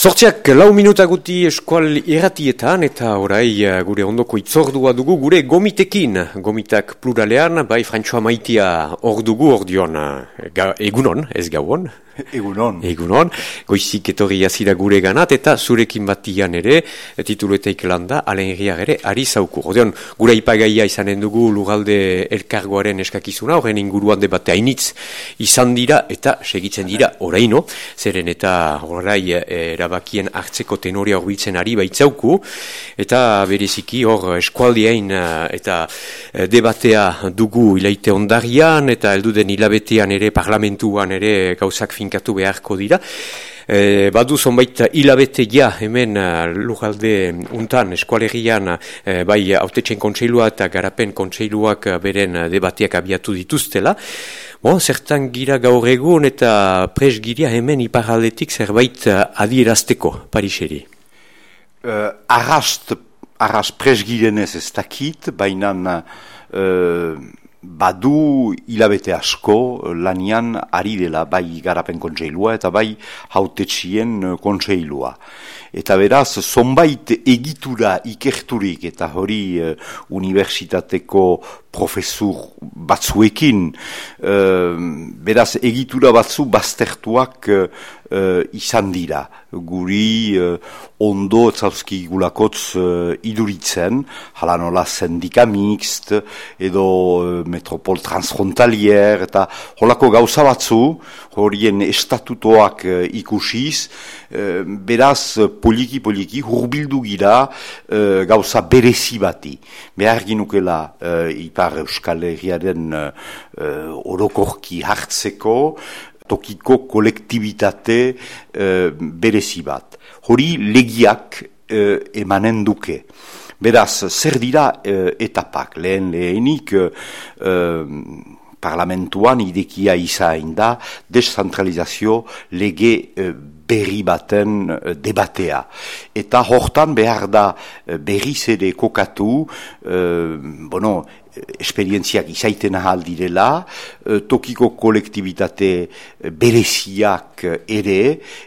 Sortziak lau minuta guti eskual irratietan eta orai eh, gure ondoko itzordua dugu gure gomitekin. Gomitak pluralean, bai Frantxoa maitia hor dugu hor dion eh, egunon, ez gauon. Egunon. Egunon. Goizik etorri azira gure ganat eta zurekin batian ere, tituleteik landa, alen ere, ari zauku. Odeon, gure ipagaia izanen dugu lugalde elkargoaren eskakizuna, horren inguruan debate hainitz izan dira eta segitzen dira oraino, zeren eta horai eh, erabakien hartzeko tenoria horbitzen ari baitzauku, eta bereziki hor eskualdiain eh, eta eh, debatea dugu ilaite ondarian, eta elduden hilabetean ere parlamentuan ere gauzak fin finkatu beharko dira. E, badu zonbait hilabete ja hemen uh, lujalde untan eskualerian uh, bai autetxen kontseilua eta garapen kontseiluak beren debatiak abiatu dituztela. Bon, zertan gira gaur egun eta pres gira hemen iparaldetik zerbait adierazteko, Pariseri. Uh, arrast, arrast pres ez dakit, baina uh, badu hilabete asko lanian ari dela bai garapen kontseilua eta bai hautetxien eh, kontseilua. Eta beraz, zonbait egitura ikerturik eta hori uh, universitateko profesur batzuekin, uh, beraz egitura batzu baztertuak uh, izan dira. Guri uh, ondo etzauzki gulakotz uh, iduritzen, hala nola sendika mixt, edo uh, metropol transfrontalier, eta holako gauza batzu, horien estatutoak uh, ikusiz, beraz poliki-poliki hurbildu gira uh, gauza berezi bati. Behar ginukela uh, ipar euskal herriaren uh, orokorki hartzeko, tokiko kolektibitate uh, berezi bat. Hori legiak uh, emanen duke. Beraz, zer dira uh, etapak, lehen lehenik uh, parlamentuan idekia izain da descentralizazio lege uh, berri baten debatea. Eta hortan behar da berriz ere kokatu, bueno, esperientziak izaiten ahal direla, eh, tokiko kolektibitate eh, bereziak eh, ere,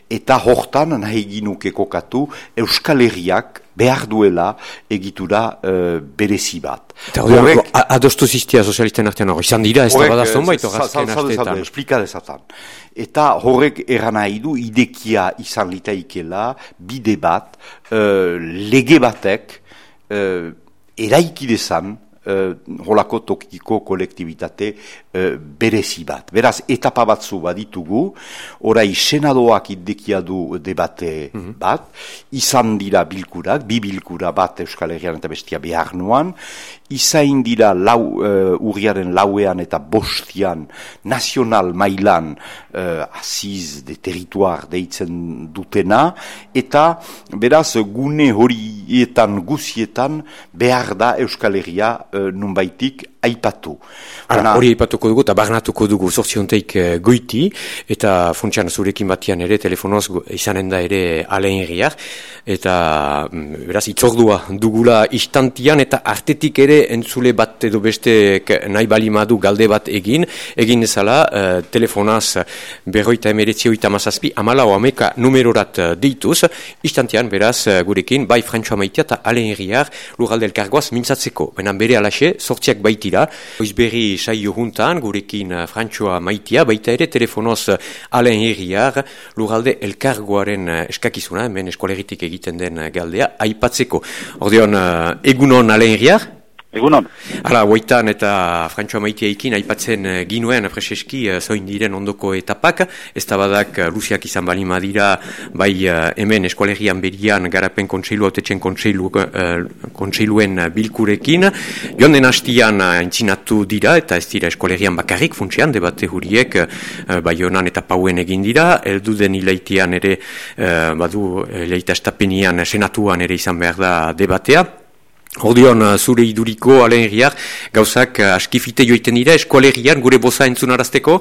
eta hortan nahi ginuke kokatu Euskal Herriak behar duela egitura uh, berezi bat. Eta horrek... Adostu ziztia sozialisten artean hori, izan dira ez da badazton baito gazken arteetan. Eta horrek eran nahi du idekia izan litaikela bide bat, uh, lege batek, uh, eraikidezan, uh, holako tokiko kolektibitate uh, berezi bat. Beraz, etapa batzu baditugu, orai senadoak idekia du debate mhm. bat, izan dira bilkurak, bi bilkura bat Euskal Herrian eta bestia behar nuan, izain dira lau, uh, urriaren lauean eta bostian nazional mailan uh, aziz de territuar deitzen dutena, eta beraz gune horietan guzietan behar da Euskal Herria uh, nunbaitik aipatu. Ara, hori aipatuko dugu eta barnatuko dugu sortzionteik uh, goiti, eta funtsian zurekin batian ere telefonoz izanen da ere alein eta mm, beraz itzordua dugula istantian eta artetik ere entzule bat edo beste nahi balimadu galde bat egin, egin ezala uh, telefonaz berroita emeretzi oita mazazpi amala oameka numerorat uh, deituz, istantian beraz gurekin bai frantxoa maitea eta alen herriar lurralde elkargoaz mintzatzeko. Baina bere alaxe, sortziak baitira, oizberri saio juntan gurekin uh, frantxoa maitea, baita ere telefonoz alen herriar lurralde elkargoaren uh, eskakizuna, hemen eskoleritik egiten den galdea, aipatzeko. Ordeon, egunon alen herriar? Egunon. Hala, guaitan eta Frantxoa maiteaikin aipatzen uh, ginuen, freseski, uh, zoin diren ondoko etapak, ez da badak uh, Rusiak izan bali madira, bai hemen eskualerian berian garapen kontseilu, autetxen kontseilu, kontseiluen bilkurekin, joan den hastian uh, dira, eta ez dira eskualerian bakarrik funtsian, debate huriek, bai honan eta pauen egin dira, eldu den hilaitian ere, badu, hilaita estapenian, senatuan ere izan behar da debatea, Ordion, uh, zure iduriko, alen herriak, gauzak uh, askifite joiten dira, eskualerian gure boza entzunarazteko?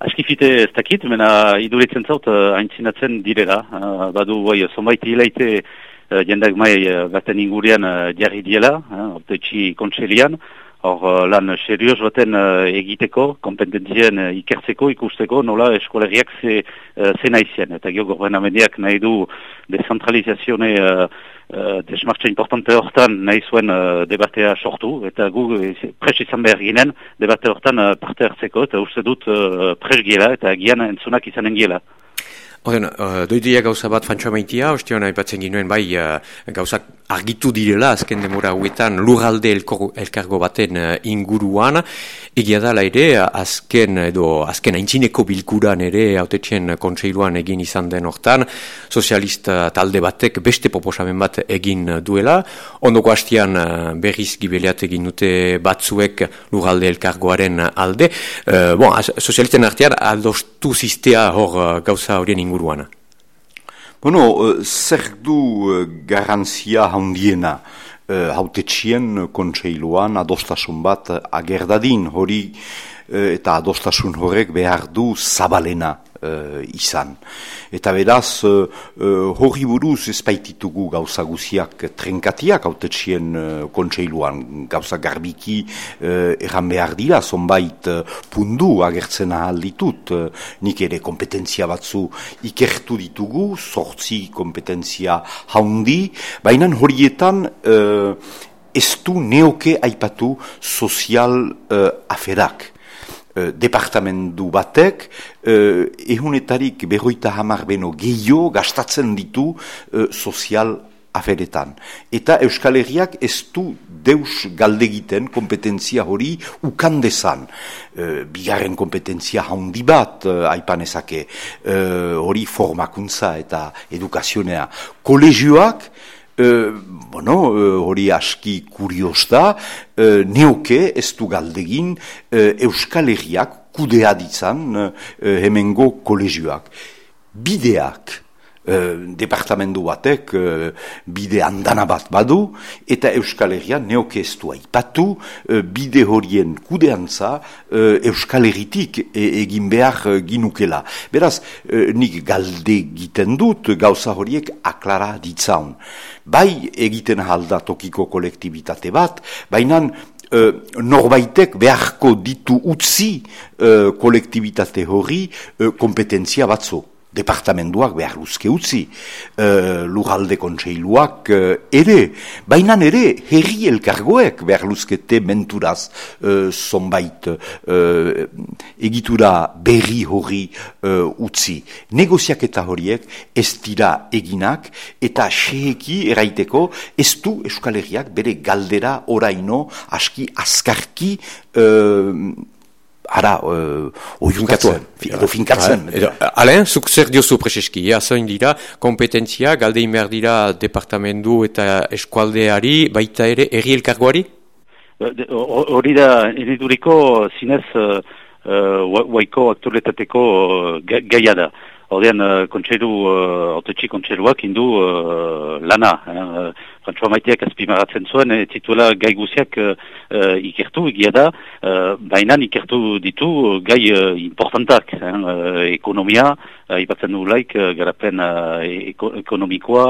Askifite ez dakit, mena iduritzen zaut, uh, aintzinatzen direla. Badu, bai, zonbait uh, jendak mai baten ingurian jarri diela, optetxi kontselian, hor uh, lan serioz baten uh, egiteko, kompetentzien uh, ikertzeko, ikusteko, nola eskolegiak ze, uh, ze naizien. Eta gio gorben amediak nahi du dezentralizazione uh, uh, desmartza importante hortan nahi zuen uh, debatea sortu, eta gu pres izan behar ginen, debate hortan uh, parte hartzeko, eta uste dut uh, pres eta gian entzunak izanen giela. Oden, uh, doidia gauza bat fantsoa maitia, ostion aipatzen ginuen bai uh, gauzak argitu direla azken demora huetan lurralde elkargo baten uh, inguruan, egia dala ere azken edo azken aintzineko bilkuran ere autetxen kontseiluan egin izan den hortan, sozialista talde batek beste proposamen bat egin duela, ondoko hastian uh, berriz gibeleat egin dute batzuek lurralde elkargoaren alde, uh, bon, sozialisten artean aldostu zistea hor gauza horien inguruan. Bueno, uh, zer du uh, garanzia handiena uh, hautetxien kontseiluan adostasun bat agerdadin hori eta adostasun horrek behar du zabalena uh, izan. Eta beraz, uh, uh, hori buruz ezpaititugu gauza guziak trenkatiak autetxien uh, kontseiluan, gauza garbiki uh, erran behar dira, zonbait uh, pundu agertzen ahal ditut, uh, nik ere kompetentzia batzu ikertu ditugu, sortzi kompetentzia haundi, baina horietan uh, ez du neoke aipatu sozial uh, aferak. Eh, departamendu batek uh, ehunetarik berroita hamar beno gehiago gastatzen ditu uh, sozial aferetan. Eta Euskal Herriak ez du deus galdegiten kompetentzia hori ukandezan. Uh, bigarren kompetentzia handi bat uh, aipanezake hori formakuntza eta edukazionea. Kolegioak E, bueno, hori aski kurios da, e, neoke ez du galdegin e, Euskal Herriak kudea ditzan e, hemengo kolegioak. Bideak, Eh, departamendu batek uh, bide andana bat badu eta Euskal Herria neokeztua ipatu uh, bide horien kudeantza uh, Euskal Herritik e egin behar ginukela. Beraz, nik galde egiten dut gauza horiek aklara ditzaun. Bai egiten halda tokiko kolektibitate bat, baina Uh, norbaitek beharko ditu utzi uh, kolektibitate hori uh, kompetentzia batzu departamentuak behar luzke utzi, uh, lurralde kontseiluak uh, ere, baina ere herri elkargoek behar luzkete menturaz uh, zonbait uh, egitura berri hori uh, utzi. Negoziak eta horiek ez dira eginak eta seheki eraiteko ez du eskaleriak bere galdera oraino aski askarki ara, uh, oiunkatzen, edo finkatzen. Alain, zuk zer diozu preseski, ea zoin dira, kompetentzia, galde behar dira departamendu eta eskualdeari, baita ere, erri elkargoari? Hori da, eriduriko zinez, uh, uh, waiko aktualetateko uh, gaia da. Hordean, uh, kontseilu, uh, autetxi kontseiluak indu uh, lana. Eh? Frantzua maiteak azpimaratzen zuen, e, tituela gai guziak uh, ikertu, egia da, uh, baina ikertu ditu gai uh, importantak. Uh, ekonomia, uh, ipatzen du laik, garapen uh, ekonomikoa,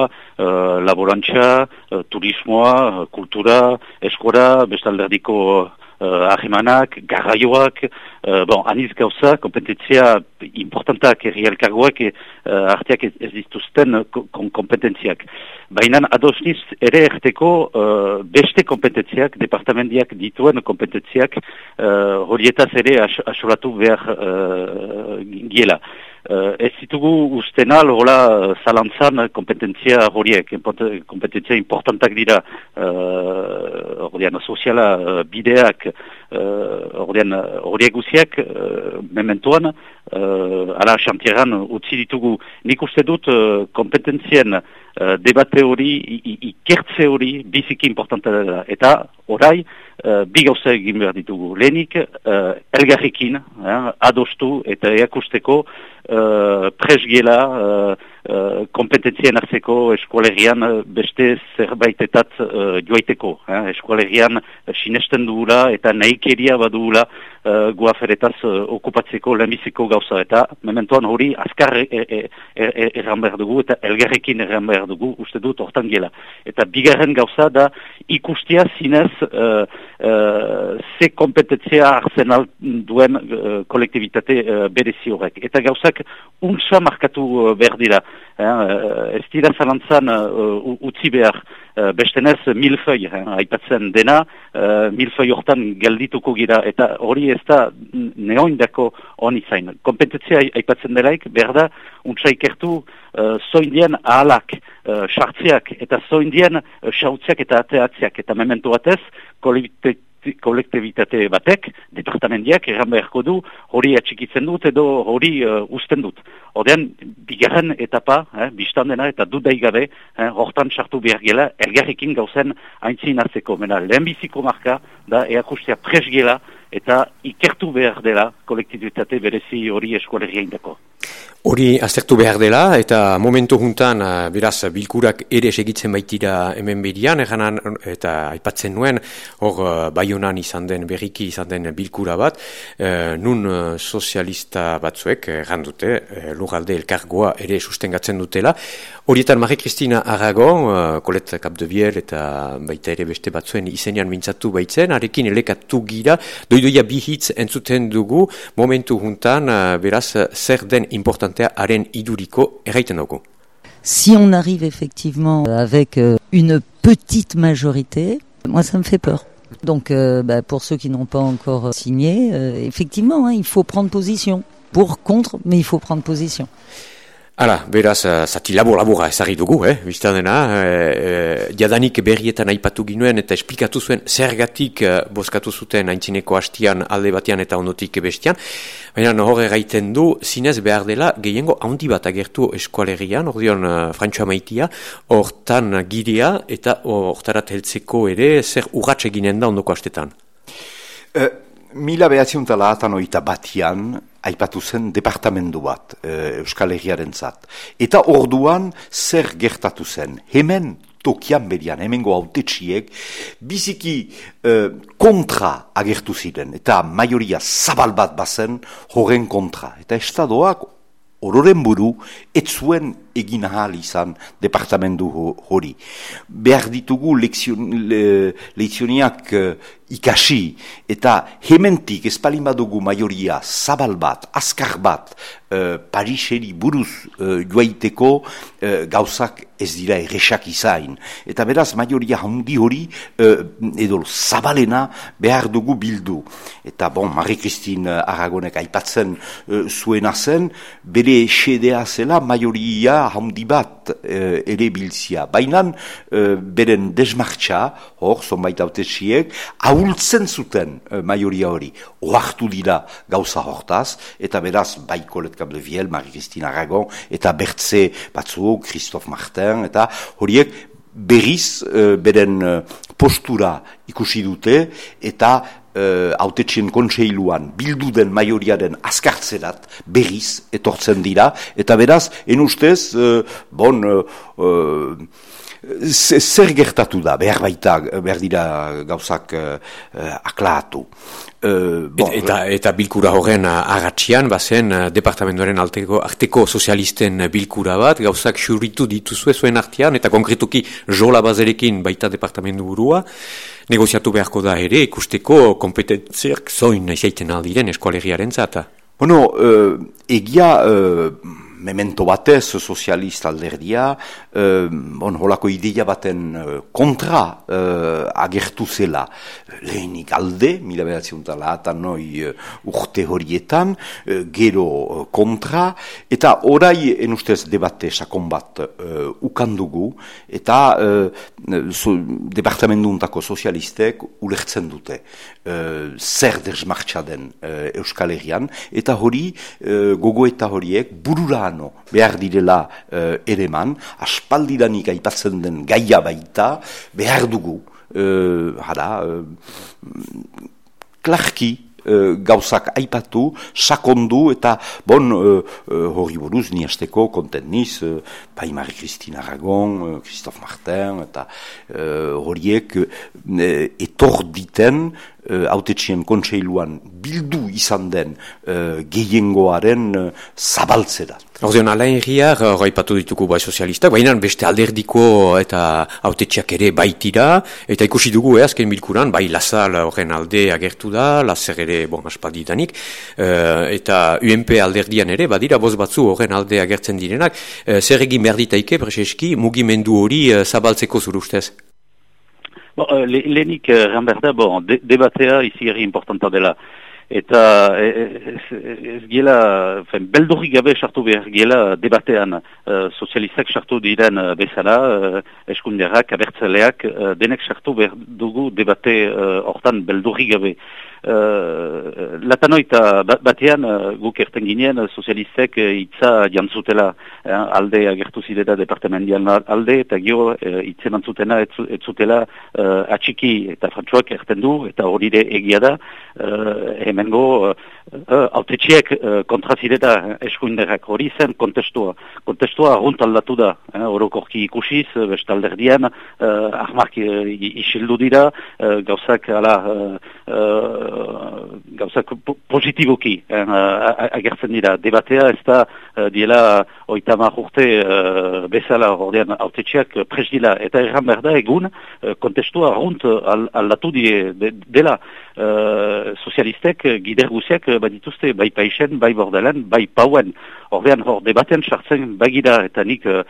laborantza, turismoa, kultura, eskora, bestalderdiko uh, ahimanak, garraioak, uh, bon, aniz gauza, kompetentzia importantak erri elkargoak uh, arteak ez, ez dituzten kompetentziak. Baina adosniz ere erteko beste kompetentziak, departamendiak dituen kompetentziak horietaz ere asolatu behar giela. Uh, ez ditugu usten al, hola, zalantzan kompetentzia horiek, kompetentzia importantak dira, uh, ordean, soziala uh, bideak, uh, ordean, horiek guziak, uh, mementoan, uh, ala xantieran utzi ditugu, nik uste dut uh, kompetentzien uh, debate hori, ikertze hori, biziki importanta da, eta orai, uh, bi gauza egin behar ditugu. Lehenik, uh, elgarrikin, uh, adostu eta eakusteko uh, presgiela uh, uh, kompetentzien hartzeko eskualerian beste zerbaitetat uh, joaiteko. Uh, eskualerian sinesten duela eta nahikeria badugula uh, guaferetaz uh, okupatzeko lehenbiziko gauza eta mementoan hori azkar erran e, e, e, behar dugu eta elgarrekin erran behar dugu uste dut hortan gela. Eta bigarren gauza da ikustia zinez uh, uh, ze kompetentzia arzen duen uh, kolektivitate uh, berezi horrek. Eta gauzak untsa markatu uh, behar dira. Uh, ez dira zalantzan uh, utzi behar uh, bestenez milfei, eh, aipatzen dena, uh, milfei hortan geldituko gira, eta hori ez da neoindako honi zain. Kompetentzia aipatzen delaik, behar da, untsa ikertu uh, zoindien ahalak, uh, sartziak, eta zoindien uh, sautziak eta ateatziak, eta memento batez, kolektibitate batek, departamendiak, erran beharko du, hori atxikitzen dut edo hori uh, usten dut. Odean, bigarren etapa, eh, biztan dena eta dut daigabe, eh, hortan sartu behar gela, elgarrekin gauzen haintzin atzeko. Mena, lehenbiziko marka, da, eakustea presgela eta ikertu behar dela kolektibitate berezi hori eskualeria indako. Hori aztertu behar dela, eta momentu juntan, uh, beraz, bilkurak ere segitzen baitira hemen berian, eganan, eta aipatzen nuen, hor, uh, baionan izan den, berriki izan den bilkura bat, uh, nun sozialista batzuek, egan dute, uh, lugalde elkargoa ere sustengatzen dutela. Horietan, Marie Kristina Aragon, uh, Kolet Kapdebiel, eta baita ere beste batzuen izenean mintzatu baitzen, arekin elekatu gira, doidoia bihitz entzuten dugu, momentu juntan, uh, beraz, zer den important Si on arrive effectivement avec euh, une petite majorité, moi ça me fait peur. Donc euh, bah, pour ceux qui n'ont pas encore euh, signé, effectivement, hein, il faut prendre position. Pour, contre, mais il faut prendre position. Hala, beraz, uh, zati labur labura ezagri dugu, eh, bizta dena, uh, jadanik berrietan aipatu ginuen eta esplikatu zuen zergatik uh, bozkatu zuten haintzineko hastian alde batean eta ondotik bestian, baina horre gaiten du, zinez behar dela, gehiengo handi bat agertu eskualerian, ordeon uh, frantxoa maitia, hortan giria eta hortarat heltzeko ere zer urratxe ginen da ondoko hastetan. Uh, mila behatziuntala atan oita batian, aipatu zen departamendu bat e, Euskal Herriaren zat. Eta orduan zer gertatu zen. Hemen tokian berian, hemengo autetxiek, biziki e, kontra agertu ziren. Eta maioria zabal bat bazen horren kontra. Eta estadoak ororen buru, ez zuen egin ahal izan departamendu hori. Behar ditugu lezioniak uh, ikasi, eta hementik espalin badugu maioria zabal bat, azkar bat, uh, Pariseri buruz uh, joaiteko uh, gauzak ez dira erresak izain. Eta beraz, maioria handi hori, uh, edo zabalena behar dugu bildu. Eta bon, Marie-Christine Aragonek aipatzen uh, zuena zen, bere esedea zela maioria handi bat e, ere biltzia. Baina e, beren desmartxa, hor, zonbait autetxiek, ahultzen zuten e, maioria hori. Oartu dira gauza hortaz, eta beraz, bai Colette Cableviel, Marie-Christine Aragon, eta Bertze batzu, Christophe Martin, eta horiek berriz e, beren postura ikusi dute, eta autetxien kontseiluan bildu den maioriaren azkartzerat berriz etortzen dira, eta beraz, en ustez, uh, bon, uh, zer gertatu da, behar baita, behar dira gauzak uh, aklaatu. Uh, bon, eta, eta bilkura horren agatxian, bazen, departamentoaren alteko, arteko sozialisten bilkura bat, gauzak xurritu dituzue zuen artean, eta konkretuki jola bazerekin baita departamentu burua, negoziatu beharko da ere, ikusteko kompetentziak zoin izaiten aldiren eskualeriaren zata. Bueno, uh, egia... Uh, memento batez sozialista alderdia, uh, bon, holako ideia baten uh, kontra uh, agertu zela. Lehenik alde, mila behatzen eta noi uh, urte horietan, uh, gero kontra, eta orai enustez debate sakon bat uh, ukandugu, eta uh, so, departamentuntako sozialistek ulertzen dute uh, zer derzmartxa den uh, Euskal Herrian, eta hori uh, gogo eta horiek burura behar direla uh, ereman, aspaldidanik aipatzen den gaia baita, behar dugu, uh, hara, uh, klarki gauzak aipatu, sakondu eta bon uh, hori buruz ni asteko konten niz, Christine Aragon, Christophe Martin eta horiek etor diten uh, kontseiluan bildu izan den uh, gehiengoaren uh, zabaltzera. Ordeon, alain herriar, raipatu dituko bai sozialistak, baina beste alderdiko eta autetxiak ere baitira, eta ikusi dugu, eh, azken bilkuran, bai lasal horren alde agertu da, lazer ere, bon, aspalditanik, uh, eta UMP alderdian ere, badira, boz batzu horren alde agertzen direnak, uh, zer egin behar ditaike, preseski, mugimendu hori uh, zabaltzeko zuru ustez? Bon, uh, Lehenik, uh, bon, de debatea izi erri importanta dela. Eta ez, ez gela, fen, beldurri gabe sartu behar gela debatean uh, sozialistak sartu diren uh, bezala, uh, eskunderak, abertzaleak, uh, denek sartu behar dugu debate hortan uh, beldurri gabe. Uh, latanoita batean uh, guk erten ginen uh, sozialistek uh, itza jantzutela uh, alde agertu zideta departamendian alde eta gio uh, itze mantzutena etzutela uh, atxiki eta frantzuak erten du eta hori egia da. Uh, hemengo uh, uh, autetxiek uh, kontra zideta eskuinderak hori zen kontestua kontestua arrunt aldatu da uh, orokorki ikusiz bestalderdian uh, ahmak uh, isildu dira uh, gauzak ala uh, gauzak positiboki eh, agertzen dira. Debatea ez da uh, diela oitamar urte uh, bezala ordean autetxeak presdila. Eta erran behar da egun uh, kontestua runt aldatu die de, dela uh, sozialistek gider guziak badituzte bai paixen, bai bordelen, bai pauen. Ordean hor debaten sartzen bagira eta nik uh,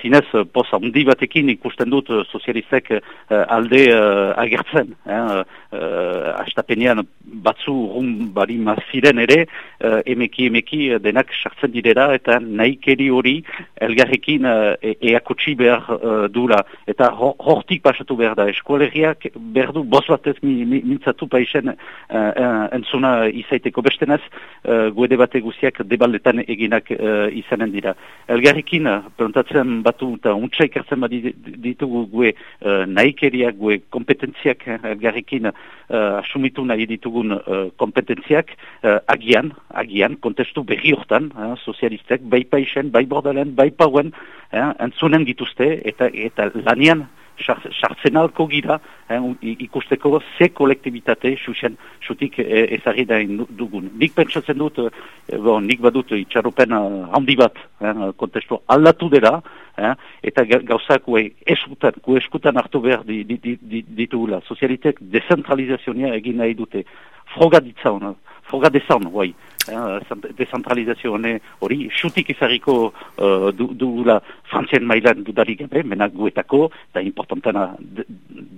zinez posa handi batekin ikusten dut sozialistek uh, alde uh, agertzen. Eh, uh, astapenean batzu rum bari maziren ere uh, emeki emeki denak sartzen direra eta naikeri hori elgarrekin uh, e eakotsi behar uh, dula eta hortik pasatu behar da eskualeriak behar du bos batez mi, mi, mintzatu paisen uh, entzuna izaiteko bestenaz uh, guede bate guziak debaldetan eginak uh, izanen dira. Elgarrekin uh, plantatzen batu eta untsa ikartzen bat ditugu gue uh, naikeriak gue kompetentziak elgarrekin uh, asumitu nahi ditugun uh, kompetentziak uh, agian, agian, kontestu berri hortan, uh, sozialistek, bai paixen, bai bordalen, bai pauen, uh, entzunen dituzte, eta, eta lanian sartzen alko gira eh, ikusteko ze kolektibitate xuxen xutik eh, ezagri da dugun. Nik pentsatzen dut, eh, bon, nik badut itxaropen uh, handi bat eh, kontestu aldatu dira eh, eta gauzak eskutan, gue eskutan hartu behar di, di, di, di, ditugula. Sozialitek dezentralizazioa egin nahi dute. Froga ditzaun, froga dezaun, guai dezentralizazio hori xutik izarriko uh, dugula du frantzien mailan dudarik gabe, mena guetako, da importantena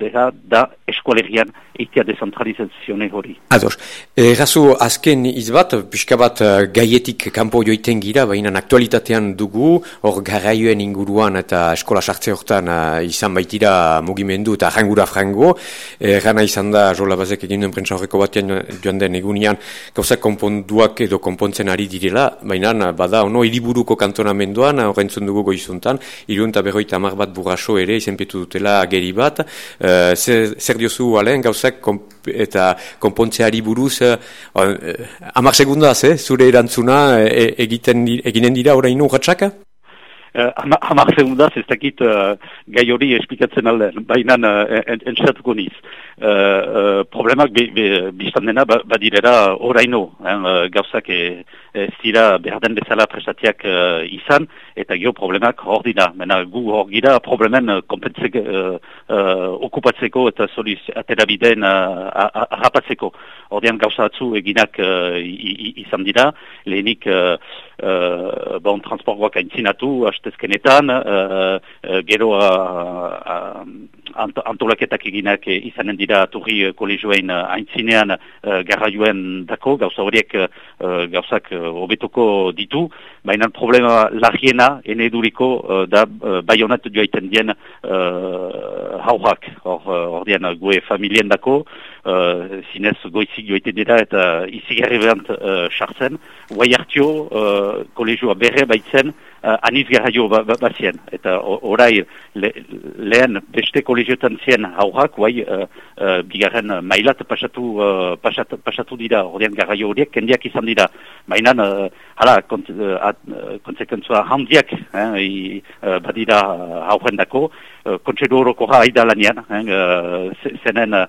dira da eskualerian eitea dezentralizazio hori. Ados, errazu azken izbat, pixka bat uh, gaietik kanpo joiten gira, baina aktualitatean dugu, hor garraioen inguruan eta eskola sartze hortan izan baitira mugimendu eta rangura frango, errana izan da jola bazek egin den prentsa horreko batean joan den egunian, gauzak konponduak edo konpontzen ari direla, baina bada ono hiriburuko kantonamenduan, horrentzun dugu goizuntan, irunta berroita amar bat burraso ere izenpetu dutela geri bat, uh, zer, zer diozu alen gauzak eta konpontzeari buruz, uh, uh, amar segundaz, eh, zure erantzuna e, egiten, eginen dira orainu urratxaka? Uh, Hamar segundaz ez dakit uh, gai hori esplikatzen alde, baina uh, entzatuko niz. Uh, uh, problemak biztan dena ba, badirera oraino, uh, gauzak ez dira behar den bezala prestatiak uh, izan, eta gio problemak hor dira. Mena gu hor gira problemen kompentzek uh, uh, okupatzeko eta soliz aterabideen uh, Hordian gauza batzu eginak uh, izan dira, lehenik uh, uh, bon, transportgoak aintzinatu, hastezkenetan, uh, uh, gero uh, ant antolaketak eginak izanen dira turri kolegioen aintzinean uh, garraioen dako, gauza horiek uh, gauzak hobetuko ditu, baina problema larriena ene eduriko uh, da uh, baionat joaiten dien uh, haurak, hor dian goe familien dako, uh, zinez goizik joaiten dira eta izigarri behant sartzen, uh, guai hartio uh, kolegioa berre baitzen, uh, aniz garraio ba, ba, bazien. Eta orai lehen beste kolegiotan zien haurrak, guai, uh, uh, bigarren mailat pasatu, uh, pasatu, pasatu dira, ordean garraio horiek, kendiak izan dira. Mainan, uh, hala, kont, uh, konsekentzua handiak, eh, i, uh, badira haurren dako, uh, kontsedu horoko haida lanian, eh, zenen uh,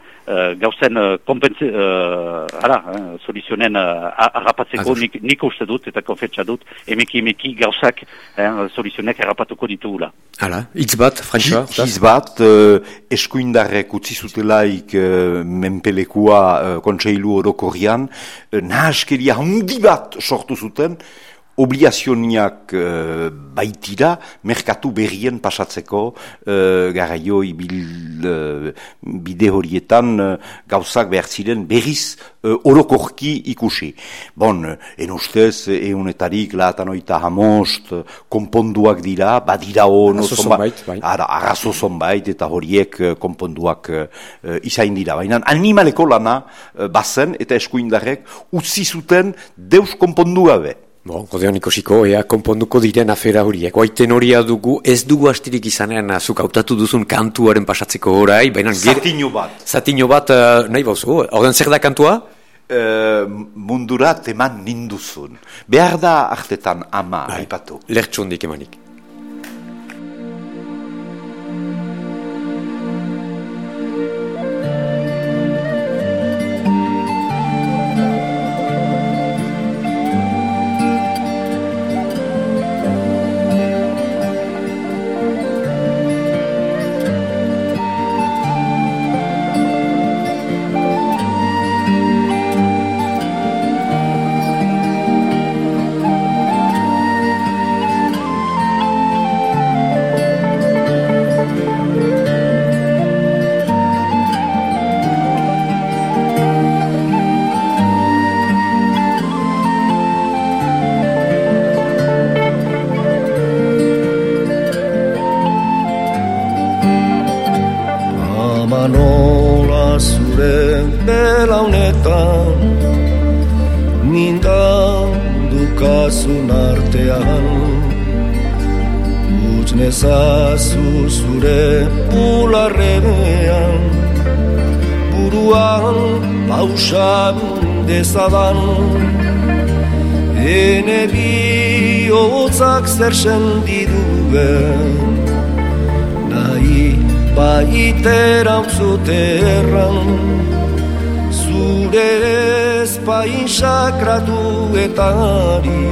gauzen uh, kompentsi, uh, hala, eh, soluzionen uh, arrapatzeko nik, nik uste dut eta konfetsa dut, emeki emeki gauzak eh, soluzionek errapatuko ditugula. Hala, hitz bat, François? Hitz bat, uh, eskuindarrek utzi zutelaik uh, menpelekua uh, kontseilu orokorrian, uh, nahaskeria handi bat sortu zuten, obligazioniak uh, baitira merkatu berrien pasatzeko uh, garaio ibil uh, bide horietan uh, gauzak behar ziren berriz uh, orokorki ikusi. Bon, en ustez, eunetarik lahatan oita hamost konponduak dira, badira ono zonbait, bai. ara, arrazo zonbait eta horiek konponduak uh, izain dira. Baina animaleko lana bazen eta eskuindarrek utzi zuten deus konpondu gabe. Bon, kodeon ikosiko, ea, konponduko diren afera horiek. Oaiten horia dugu, ez dugu astirik izanean azuk hautatu duzun kantuaren pasatzeko orai, baina... Zatino bat. Zatino bat, uh, nahi bauzu, orden zer da kantua? Uh, mundura teman ninduzun. Behar da artetan ama, bai. aipatu. Lertxundik emanik. Ezazu zure bularrenean buruan pausan dezadan. Ene bihotzak zer sendiduen nahi baiteran zuterran zure ezpain sakratuetari